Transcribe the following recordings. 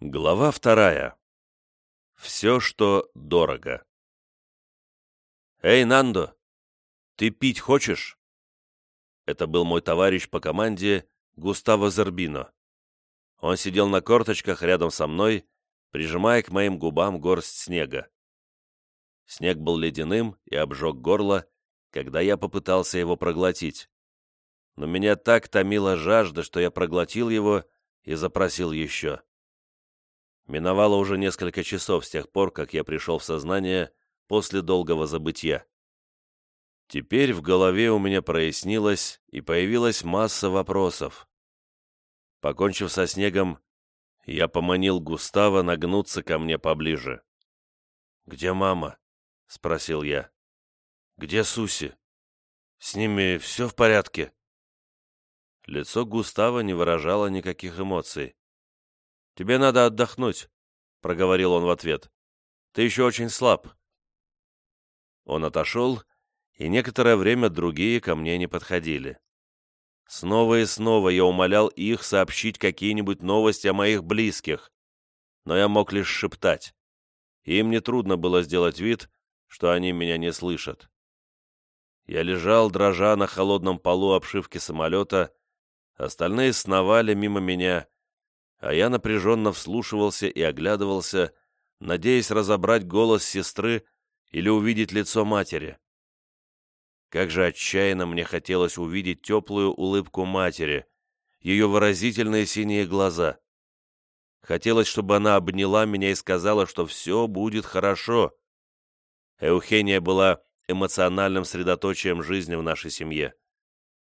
Глава вторая. Все, что дорого. «Эй, Нандо, ты пить хочешь?» Это был мой товарищ по команде Густаво Зербино. Он сидел на корточках рядом со мной, прижимая к моим губам горсть снега. Снег был ледяным и обжег горло, когда я попытался его проглотить. Но меня так томила жажда, что я проглотил его и запросил еще. Миновало уже несколько часов с тех пор, как я пришел в сознание после долгого забытья. Теперь в голове у меня прояснилось и появилась масса вопросов. Покончив со снегом, я поманил Густава нагнуться ко мне поближе. «Где мама?» — спросил я. «Где Суси? С ними все в порядке?» Лицо Густава не выражало никаких эмоций. «Тебе надо отдохнуть», — проговорил он в ответ. «Ты еще очень слаб». Он отошел, и некоторое время другие ко мне не подходили. Снова и снова я умолял их сообщить какие-нибудь новости о моих близких, но я мог лишь шептать. Им нетрудно было сделать вид, что они меня не слышат. Я лежал, дрожа на холодном полу обшивки самолета, остальные сновали мимо меня, а я напряженно вслушивался и оглядывался, надеясь разобрать голос сестры или увидеть лицо матери. Как же отчаянно мне хотелось увидеть теплую улыбку матери, ее выразительные синие глаза. Хотелось, чтобы она обняла меня и сказала, что все будет хорошо. Эухения была эмоциональным средоточием жизни в нашей семье.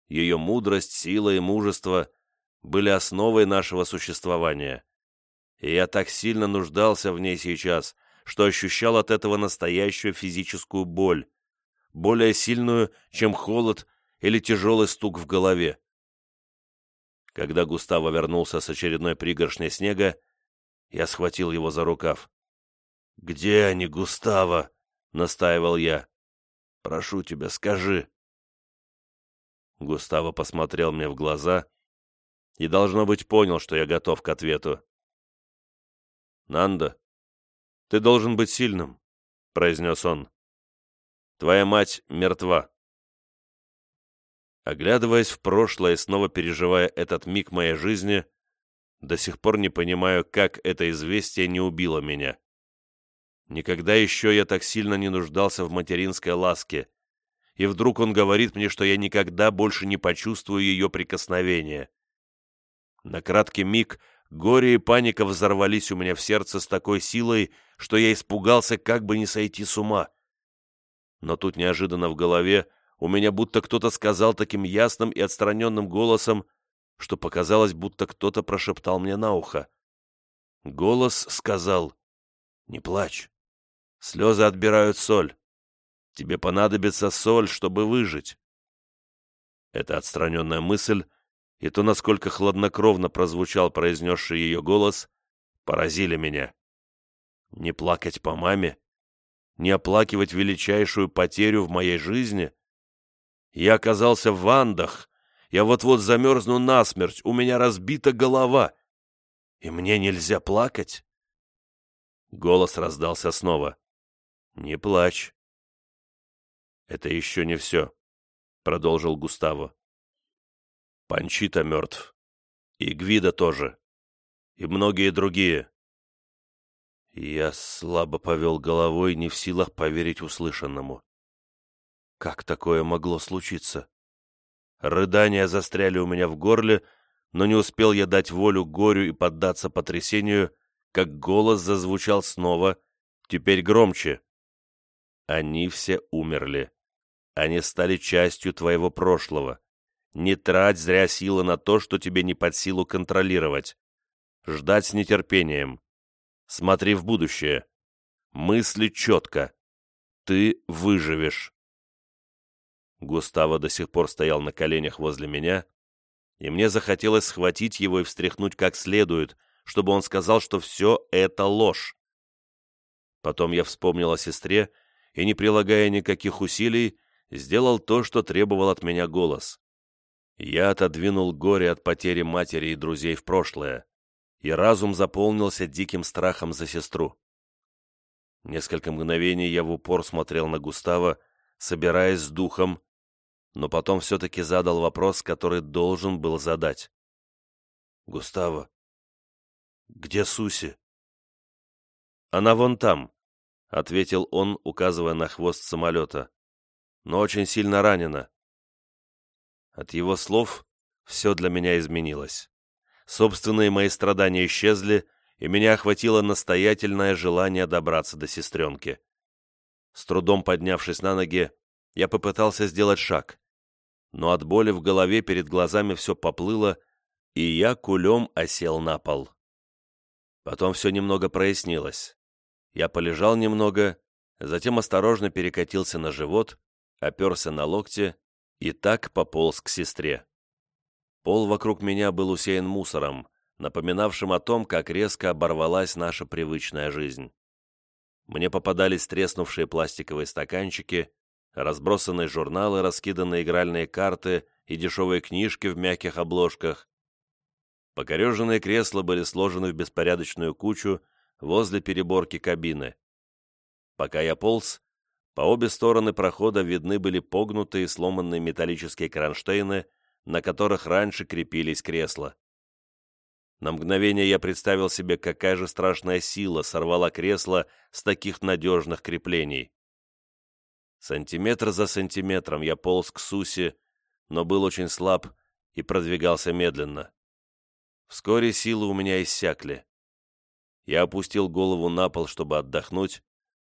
Ее мудрость, сила и мужество — были основой нашего существования. И я так сильно нуждался в ней сейчас, что ощущал от этого настоящую физическую боль, более сильную, чем холод или тяжелый стук в голове. Когда Густаво вернулся с очередной пригоршней снега, я схватил его за рукав. «Где они, Густаво?» — настаивал я. «Прошу тебя, скажи». Густаво посмотрел мне в глаза и, должно быть, понял, что я готов к ответу. «Нандо, ты должен быть сильным», — произнес он. «Твоя мать мертва». Оглядываясь в прошлое и снова переживая этот миг моей жизни, до сих пор не понимаю, как это известие не убило меня. Никогда еще я так сильно не нуждался в материнской ласке, и вдруг он говорит мне, что я никогда больше не почувствую ее прикосновения. На краткий миг горе и паника взорвались у меня в сердце с такой силой, что я испугался, как бы не сойти с ума. Но тут неожиданно в голове у меня будто кто-то сказал таким ясным и отстраненным голосом, что показалось, будто кто-то прошептал мне на ухо. Голос сказал «Не плачь. Слезы отбирают соль. Тебе понадобится соль, чтобы выжить». Эта отстраненная мысль и то, насколько хладнокровно прозвучал произнесший ее голос, поразили меня. Не плакать по маме? Не оплакивать величайшую потерю в моей жизни? Я оказался в Вандах, я вот-вот замерзну насмерть, у меня разбита голова, и мне нельзя плакать? Голос раздался снова. «Не плачь». «Это еще не все», — продолжил Густаво. Панчита мертв. И Гвида тоже. И многие другие. Я слабо повел головой, не в силах поверить услышанному. Как такое могло случиться? Рыдания застряли у меня в горле, но не успел я дать волю горю и поддаться потрясению, как голос зазвучал снова, теперь громче. Они все умерли. Они стали частью твоего прошлого. Не трать зря силы на то, что тебе не под силу контролировать. Ждать с нетерпением. Смотри в будущее. Мысли четко. Ты выживешь. Густаво до сих пор стоял на коленях возле меня, и мне захотелось схватить его и встряхнуть как следует, чтобы он сказал, что все это ложь. Потом я вспомнил о сестре и, не прилагая никаких усилий, сделал то, что требовал от меня голос. Я отодвинул горе от потери матери и друзей в прошлое и разум заполнился диким страхом за сестру. Несколько мгновений я в упор смотрел на Густава, собираясь с духом, но потом все-таки задал вопрос, который должен был задать. «Густаво, где Суси?» «Она вон там», — ответил он, указывая на хвост самолета, «но очень сильно ранена». От его слов все для меня изменилось. Собственные мои страдания исчезли, и меня охватило настоятельное желание добраться до сестренки. С трудом поднявшись на ноги, я попытался сделать шаг, но от боли в голове перед глазами все поплыло, и я кулем осел на пол. Потом все немного прояснилось. Я полежал немного, затем осторожно перекатился на живот, оперся на локте и так пополз к сестре. Пол вокруг меня был усеян мусором, напоминавшим о том, как резко оборвалась наша привычная жизнь. Мне попадались треснувшие пластиковые стаканчики, разбросанные журналы, раскиданные игральные карты и дешевые книжки в мягких обложках. Покореженные кресла были сложены в беспорядочную кучу возле переборки кабины. Пока я полз, по обе стороны прохода видны были погнутые сломанные металлические кронштейны, на которых раньше крепились кресла. На мгновение я представил себе, какая же страшная сила сорвала кресло с таких надежных креплений. Сантиметр за сантиметром я полз к Сусе, но был очень слаб и продвигался медленно. Вскоре силы у меня иссякли. Я опустил голову на пол, чтобы отдохнуть,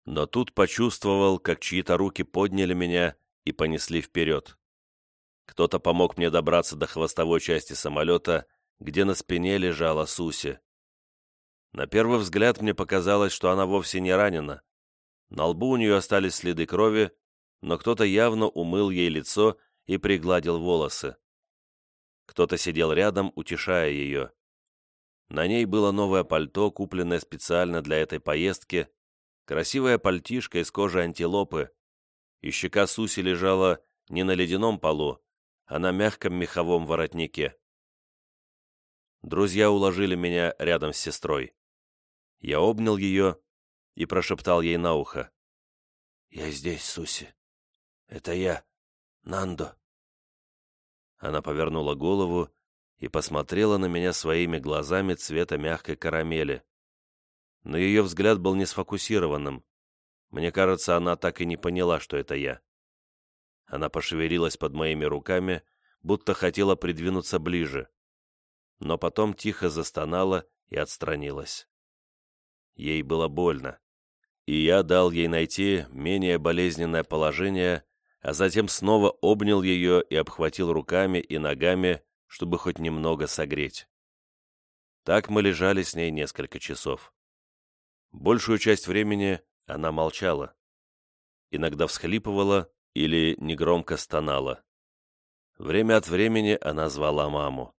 но тут почувствовал, как чьи-то руки подняли меня и понесли вперед. Кто-то помог мне добраться до хвостовой части самолета, где на спине лежала Суси. На первый взгляд мне показалось, что она вовсе не ранена. На лбу у нее остались следы крови, но кто-то явно умыл ей лицо и пригладил волосы. Кто-то сидел рядом, утешая ее. На ней было новое пальто, купленное специально для этой поездки, красивая пальтишка из кожи антилопы, и щека Суси лежала не на ледяном полу, а на мягком меховом воротнике. Друзья уложили меня рядом с сестрой. Я обнял ее и прошептал ей на ухо. «Я здесь, Суси. Это я, Нандо». Она повернула голову и посмотрела на меня своими глазами цвета мягкой карамели. Но ее взгляд был не сфокусированным. Мне кажется, она так и не поняла, что это я. Она пошевелилась под моими руками, будто хотела придвинуться ближе но потом тихо застонала и отстранилась. Ей было больно, и я дал ей найти менее болезненное положение, а затем снова обнял ее и обхватил руками и ногами, чтобы хоть немного согреть. Так мы лежали с ней несколько часов. Большую часть времени она молчала. Иногда всхлипывала или негромко стонала. Время от времени она звала маму.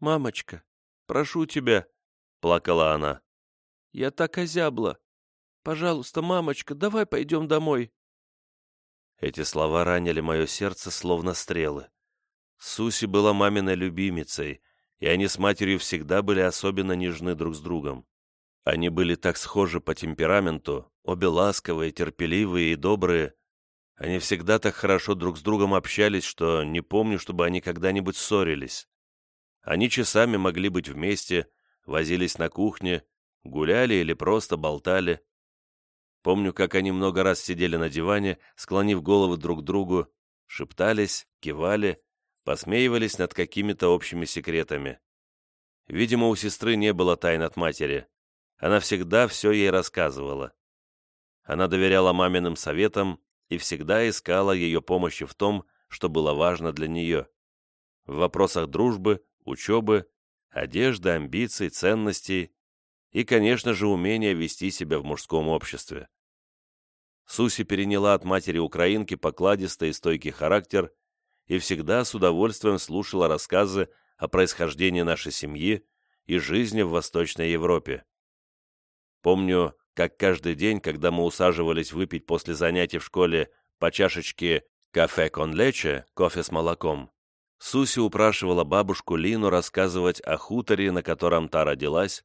«Мамочка, прошу тебя», — плакала она. «Я так озябла. Пожалуйста, мамочка, давай пойдем домой». Эти слова ранили мое сердце, словно стрелы. Суси была маминой любимицей, и они с матерью всегда были особенно нежны друг с другом. Они были так схожи по темпераменту, обе ласковые, терпеливые и добрые. Они всегда так хорошо друг с другом общались, что не помню, чтобы они когда-нибудь ссорились. Они часами могли быть вместе, возились на кухне, гуляли или просто болтали. Помню, как они много раз сидели на диване, склонив головы друг к другу, шептались, кивали, посмеивались над какими-то общими секретами. Видимо, у сестры не было тайн от матери. Она всегда все ей рассказывала. Она доверяла маминым советам и всегда искала ее помощи в том, что было важно для нее. В вопросах дружбы, учебы, одежды, амбиций, ценностей и, конечно же, умение вести себя в мужском обществе. Суси переняла от матери-украинки покладистый и стойкий характер и всегда с удовольствием слушала рассказы о происхождении нашей семьи и жизни в Восточной Европе. Помню, как каждый день, когда мы усаживались выпить после занятий в школе по чашечке «кафе кон лече» кофе с молоком, Суси упрашивала бабушку Лину рассказывать о хуторе, на котором та родилась,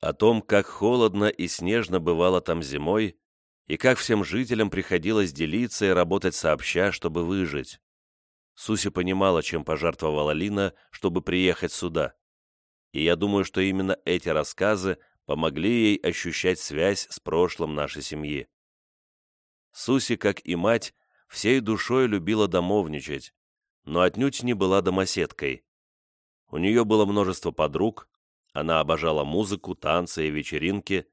о том, как холодно и снежно бывало там зимой, и как всем жителям приходилось делиться и работать сообща, чтобы выжить. Суси понимала, чем пожертвовала Лина, чтобы приехать сюда. И я думаю, что именно эти рассказы помогли ей ощущать связь с прошлым нашей семьи. Суси, как и мать, всей душой любила домовничать, но отнюдь не была домоседкой. У нее было множество подруг, она обожала музыку, танцы и вечеринки,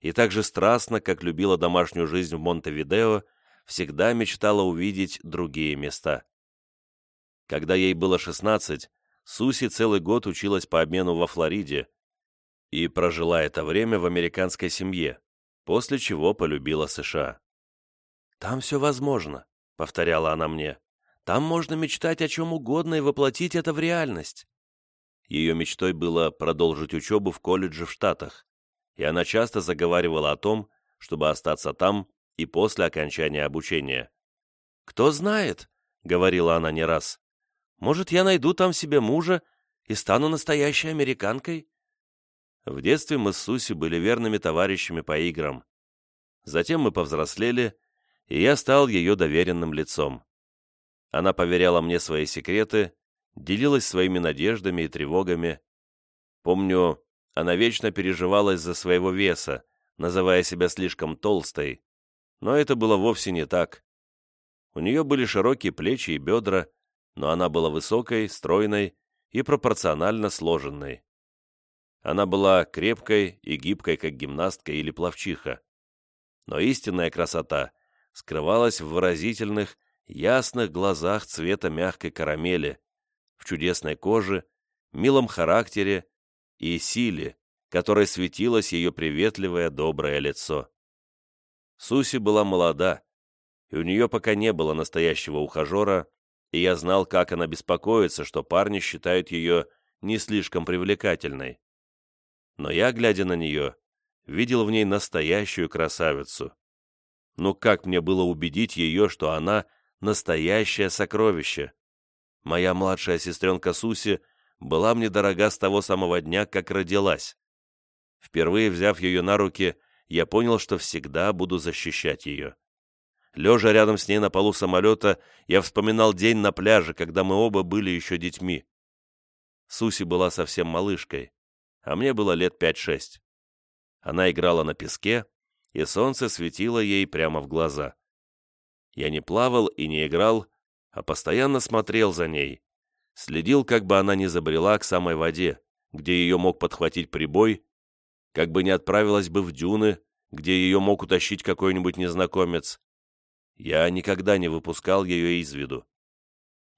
и так же страстно, как любила домашнюю жизнь в Монтевидео, всегда мечтала увидеть другие места. Когда ей было 16, Суси целый год училась по обмену во Флориде и прожила это время в американской семье, после чего полюбила США. «Там все возможно», — повторяла она мне. Там можно мечтать о чем угодно и воплотить это в реальность. Ее мечтой было продолжить учебу в колледже в Штатах, и она часто заговаривала о том, чтобы остаться там и после окончания обучения. «Кто знает», — говорила она не раз, — «может, я найду там себе мужа и стану настоящей американкой?» В детстве мы с Суси были верными товарищами по играм. Затем мы повзрослели, и я стал ее доверенным лицом. Она поверяла мне свои секреты, делилась своими надеждами и тревогами. Помню, она вечно переживала из-за своего веса, называя себя слишком толстой, но это было вовсе не так. У нее были широкие плечи и бедра, но она была высокой, стройной и пропорционально сложенной. Она была крепкой и гибкой, как гимнастка или пловчиха. Но истинная красота скрывалась в выразительных ясных глазах цвета мягкой карамели, в чудесной коже, милом характере и силе, которой светилось ее приветливое доброе лицо. Суси была молода, и у нее пока не было настоящего ухажера, и я знал, как она беспокоится, что парни считают ее не слишком привлекательной. Но я, глядя на нее, видел в ней настоящую красавицу. Ну как мне было убедить ее, что она настоящее сокровище. Моя младшая сестренка Суси была мне дорога с того самого дня, как родилась. Впервые взяв ее на руки, я понял, что всегда буду защищать ее. Лежа рядом с ней на полу самолета, я вспоминал день на пляже, когда мы оба были еще детьми. Суси была совсем малышкой, а мне было лет пять-шесть. Она играла на песке, и солнце светило ей прямо в глаза. Я не плавал и не играл, а постоянно смотрел за ней, следил, как бы она не забрела к самой воде, где ее мог подхватить прибой, как бы не отправилась бы в дюны, где ее мог утащить какой-нибудь незнакомец. Я никогда не выпускал ее из виду.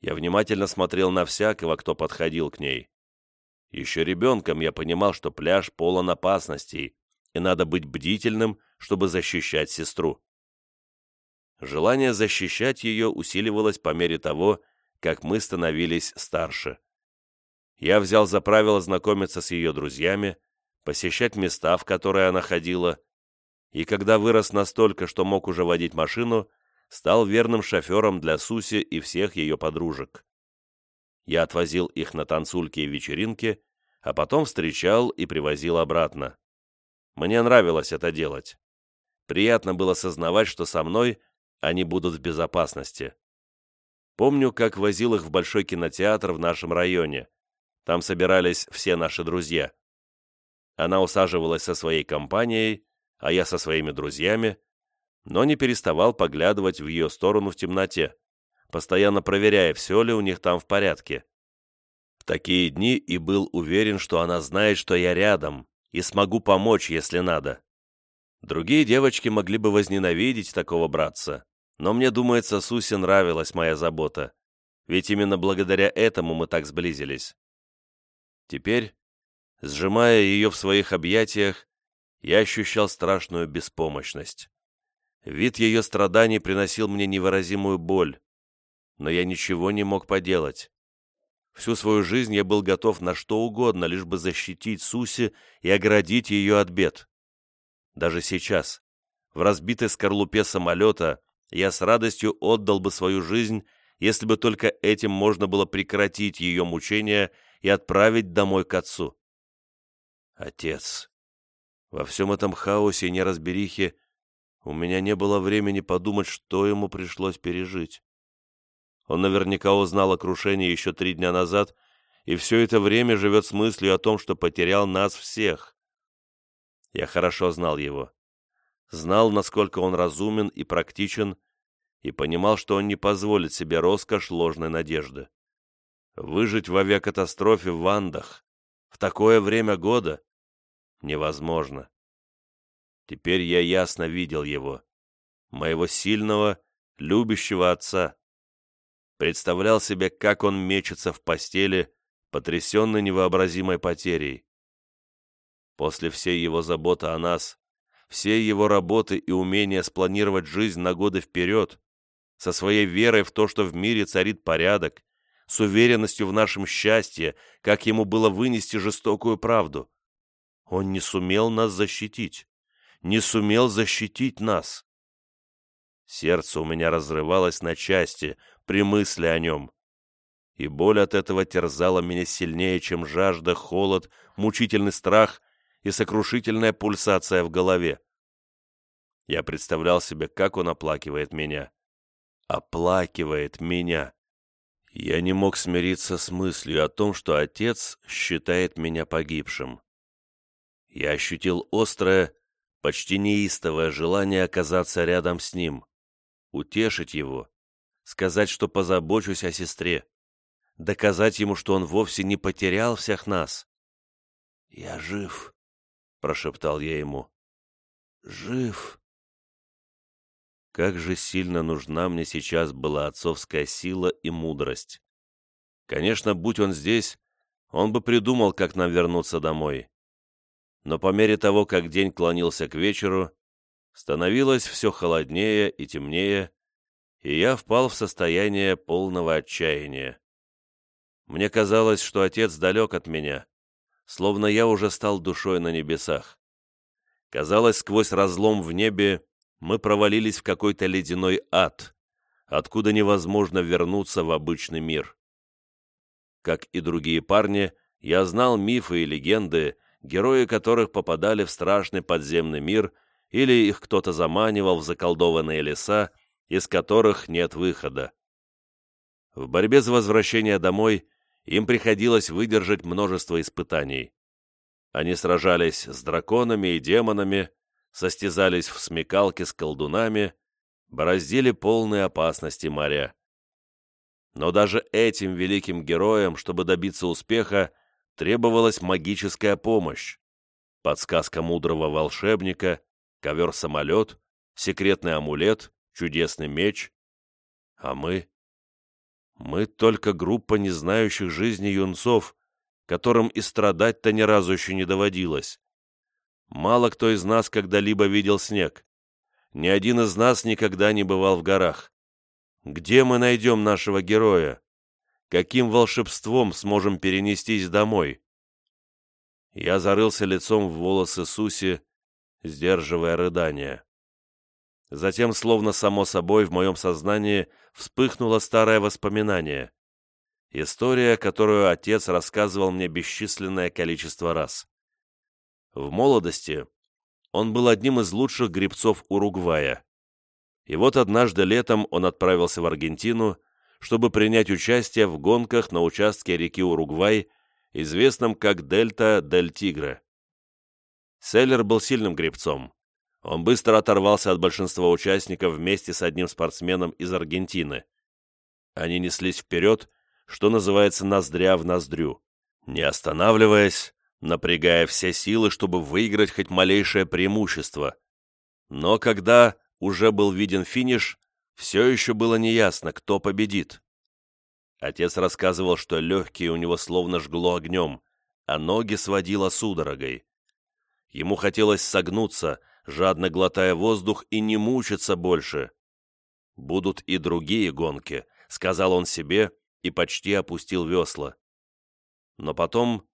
Я внимательно смотрел на всякого, кто подходил к ней. Еще ребенком я понимал, что пляж полон опасностей, и надо быть бдительным, чтобы защищать сестру. Желание защищать ее усиливалось по мере того, как мы становились старше. Я взял за правило знакомиться с ее друзьями, посещать места, в которые она ходила, и когда вырос настолько, что мог уже водить машину, стал верным шофером для Суси и всех ее подружек. Я отвозил их на танцульки и вечеринки, а потом встречал и привозил обратно. Мне нравилось это делать. Приятно было сознавать, что со мной они будут в безопасности. Помню, как возил их в большой кинотеатр в нашем районе. Там собирались все наши друзья. Она усаживалась со своей компанией, а я со своими друзьями, но не переставал поглядывать в ее сторону в темноте, постоянно проверяя, все ли у них там в порядке. В такие дни и был уверен, что она знает, что я рядом, и смогу помочь, если надо. Другие девочки могли бы возненавидеть такого братца, но мне думается, Сусе нравилась моя забота, ведь именно благодаря этому мы так сблизились. Теперь, сжимая ее в своих объятиях, я ощущал страшную беспомощность. Вид ее страданий приносил мне невыразимую боль, но я ничего не мог поделать. Всю свою жизнь я был готов на что угодно, лишь бы защитить Суси и оградить ее от бед. Даже сейчас, в разбитой скорлупе самолета, я с радостью отдал бы свою жизнь, если бы только этим можно было прекратить ее мучения и отправить домой к отцу. Отец. Во всем этом хаосе и неразберихе у меня не было времени подумать, что ему пришлось пережить. Он наверняка узнал о крушении еще три дня назад и все это время живет с мыслью о том, что потерял нас всех. Я хорошо знал его. Знал, насколько он разумен и практичен, и понимал, что он не позволит себе роскошь ложной надежды. Выжить в авиакатастрофе в Андах в такое время года невозможно. Теперь я ясно видел его, моего сильного, любящего отца. Представлял себе, как он мечется в постели, потрясенный невообразимой потерей. После всей его заботы о нас, всей его работы и умения спланировать жизнь на годы вперед, со своей верой в то, что в мире царит порядок, с уверенностью в нашем счастье, как ему было вынести жестокую правду. Он не сумел нас защитить, не сумел защитить нас. Сердце у меня разрывалось на части при мысли о нем, и боль от этого терзала меня сильнее, чем жажда, холод, мучительный страх и сокрушительная пульсация в голове. Я представлял себе, как он оплакивает меня. Оплакивает меня. Я не мог смириться с мыслью о том, что отец считает меня погибшим. Я ощутил острое, почти неистовое желание оказаться рядом с ним, утешить его, сказать, что позабочусь о сестре, доказать ему, что он вовсе не потерял всех нас. «Я жив», — прошептал я ему. «Жив». Как же сильно нужна мне сейчас была отцовская сила и мудрость. Конечно, будь он здесь, он бы придумал, как нам вернуться домой. Но по мере того, как день клонился к вечеру, становилось все холоднее и темнее, и я впал в состояние полного отчаяния. Мне казалось, что отец далек от меня, словно я уже стал душой на небесах. Казалось, сквозь разлом в небе мы провалились в какой-то ледяной ад, откуда невозможно вернуться в обычный мир. Как и другие парни, я знал мифы и легенды, герои которых попадали в страшный подземный мир или их кто-то заманивал в заколдованные леса, из которых нет выхода. В борьбе за возвращение домой им приходилось выдержать множество испытаний. Они сражались с драконами и демонами, состязались в смекалке с колдунами, бороздили полные опасности моря. Но даже этим великим героям, чтобы добиться успеха, требовалась магическая помощь. Подсказка мудрого волшебника, ковер-самолет, секретный амулет, чудесный меч. А мы? Мы только группа не знающих жизни юнцов, которым и страдать-то ни разу еще не доводилось. Мало кто из нас когда-либо видел снег. Ни один из нас никогда не бывал в горах. Где мы найдем нашего героя? Каким волшебством сможем перенестись домой? Я зарылся лицом в волосы Суси, сдерживая рыдания. Затем, словно само собой, в моем сознании вспыхнуло старое воспоминание. История, которую отец рассказывал мне бесчисленное количество раз. В молодости он был одним из лучших гребцов Уругвая. И вот однажды летом он отправился в Аргентину, чтобы принять участие в гонках на участке реки Уругвай, известном как Дельта Дель Тигре. Селлер был сильным гребцом. Он быстро оторвался от большинства участников вместе с одним спортсменом из Аргентины. Они неслись вперед, что называется ноздря в ноздрю, не останавливаясь, напрягая все силы, чтобы выиграть хоть малейшее преимущество. Но когда уже был виден финиш, все еще было неясно, кто победит. Отец рассказывал, что легкие у него словно жгло огнем, а ноги сводило судорогой. Ему хотелось согнуться, жадно глотая воздух, и не мучиться больше. «Будут и другие гонки», — сказал он себе и почти опустил весла. Но потом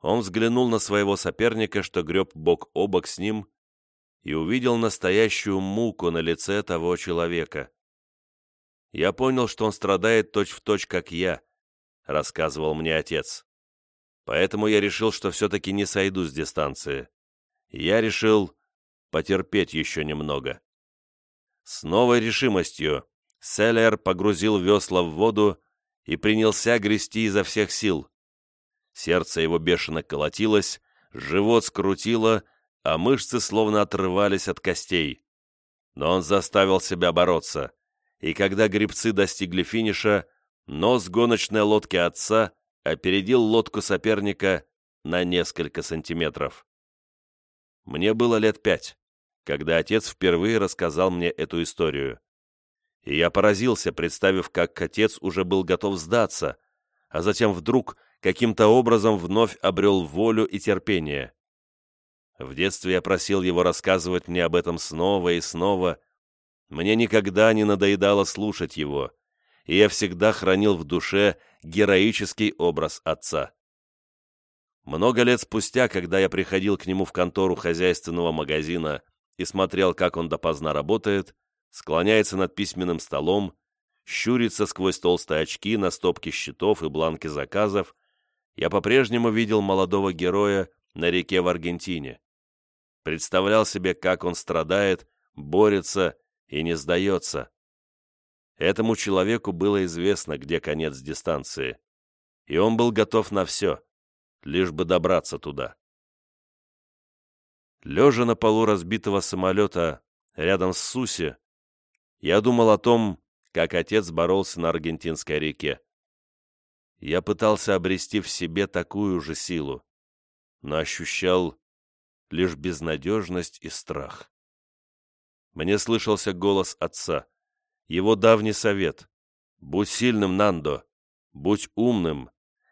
он взглянул на своего соперника, что греб бок о бок с ним, и увидел настоящую муку на лице того человека. Я понял, что он страдает точь-в-точь, точь, как я, рассказывал мне отец. Поэтому я решил, что все-таки не сойду с дистанции. Я решил потерпеть еще немного. С новой решимостью Селлер погрузил весла в воду и принялся грести изо всех сил. Сердце его бешено колотилось, живот скрутило, а мышцы словно отрывались от костей. Но он заставил себя бороться, и когда гребцы достигли финиша, нос гоночной лодки отца опередил лодку соперника на несколько сантиметров. Мне было лет пять, когда отец впервые рассказал мне эту историю. И я поразился, представив, как отец уже был готов сдаться, а затем вдруг каким-то образом вновь обрел волю и терпение. В детстве я просил его рассказывать мне об этом снова и снова. Мне никогда не надоедало слушать его, и я всегда хранил в душе героический образ отца. Много лет спустя, когда я приходил к нему в контору хозяйственного магазина и смотрел, как он допоздна работает, склоняется над письменным столом, щурится сквозь толстые очки на стопки счетов и бланки заказов, я по-прежнему видел молодого героя на реке в Аргентине представлял себе, как он страдает, борется и не сдается. Этому человеку было известно, где конец дистанции, и он был готов на все, лишь бы добраться туда. Лежа на полу разбитого самолета рядом с Суси, я думал о том, как отец боролся на аргентинской реке. Я пытался обрести в себе такую же силу, но ощущал лишь безнадежность и страх. Мне слышался голос отца, его давний совет. «Будь сильным, Нандо, будь умным,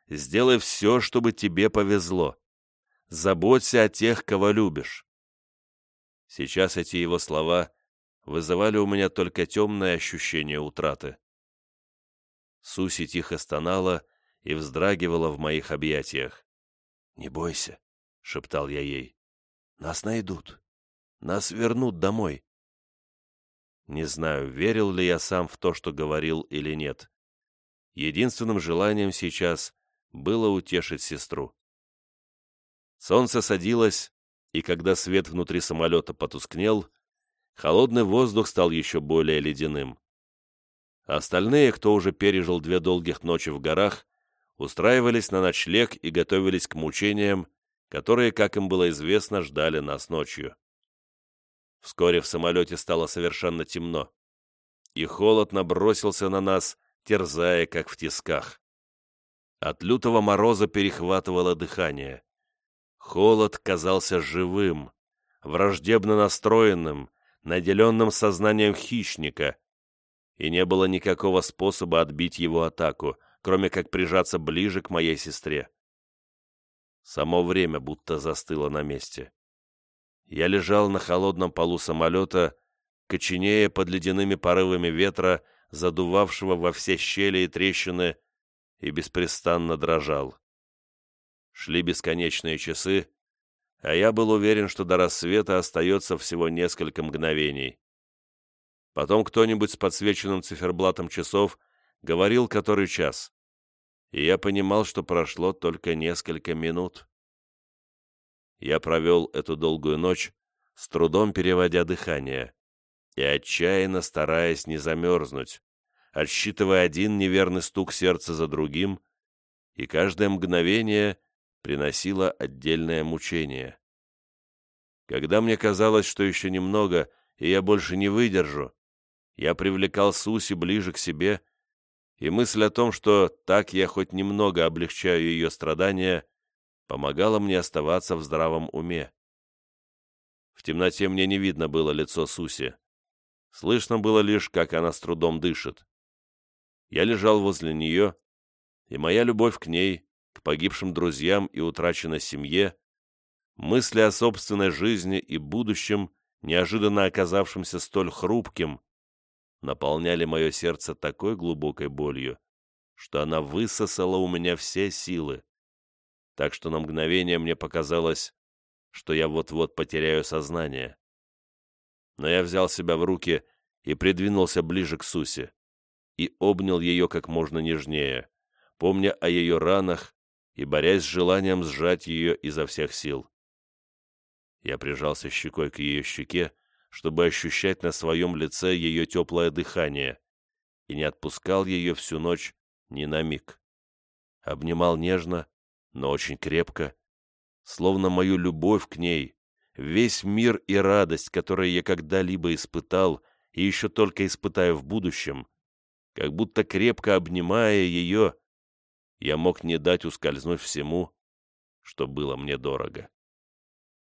сделай все, чтобы тебе повезло. Заботься о тех, кого любишь». Сейчас эти его слова вызывали у меня только темное ощущение утраты. Суси тихо стонала и вздрагивала в моих объятиях. «Не бойся», — шептал я ей. Нас найдут. Нас вернут домой. Не знаю, верил ли я сам в то, что говорил или нет. Единственным желанием сейчас было утешить сестру. Солнце садилось, и когда свет внутри самолета потускнел, холодный воздух стал еще более ледяным. Остальные, кто уже пережил две долгих ночи в горах, устраивались на ночлег и готовились к мучениям, которые, как им было известно, ждали нас ночью. Вскоре в самолете стало совершенно темно, и холод набросился на нас, терзая, как в тисках. От лютого мороза перехватывало дыхание. Холод казался живым, враждебно настроенным, наделенным сознанием хищника, и не было никакого способа отбить его атаку, кроме как прижаться ближе к моей сестре. Само время будто застыло на месте. Я лежал на холодном полу самолета, коченея под ледяными порывами ветра, задувавшего во все щели и трещины, и беспрестанно дрожал. Шли бесконечные часы, а я был уверен, что до рассвета остается всего несколько мгновений. Потом кто-нибудь с подсвеченным циферблатом часов говорил который час и я понимал, что прошло только несколько минут. Я провел эту долгую ночь, с трудом переводя дыхание, и отчаянно стараясь не замерзнуть, отсчитывая один неверный стук сердца за другим, и каждое мгновение приносило отдельное мучение. Когда мне казалось, что еще немного, и я больше не выдержу, я привлекал Суси ближе к себе и мысль о том, что так я хоть немного облегчаю ее страдания, помогала мне оставаться в здравом уме. В темноте мне не видно было лицо Суси. Слышно было лишь, как она с трудом дышит. Я лежал возле нее, и моя любовь к ней, к погибшим друзьям и утраченной семье, мысли о собственной жизни и будущем, неожиданно оказавшимся столь хрупким, наполняли мое сердце такой глубокой болью, что она высосала у меня все силы. Так что на мгновение мне показалось, что я вот-вот потеряю сознание. Но я взял себя в руки и придвинулся ближе к Сусе. и обнял ее как можно нежнее, помня о ее ранах и борясь с желанием сжать ее изо всех сил. Я прижался щекой к ее щеке, чтобы ощущать на своем лице ее теплое дыхание, и не отпускал ее всю ночь ни на миг. Обнимал нежно, но очень крепко, словно мою любовь к ней, весь мир и радость, которые я когда-либо испытал и еще только испытаю в будущем, как будто крепко обнимая ее, я мог не дать ускользнуть всему, что было мне дорого.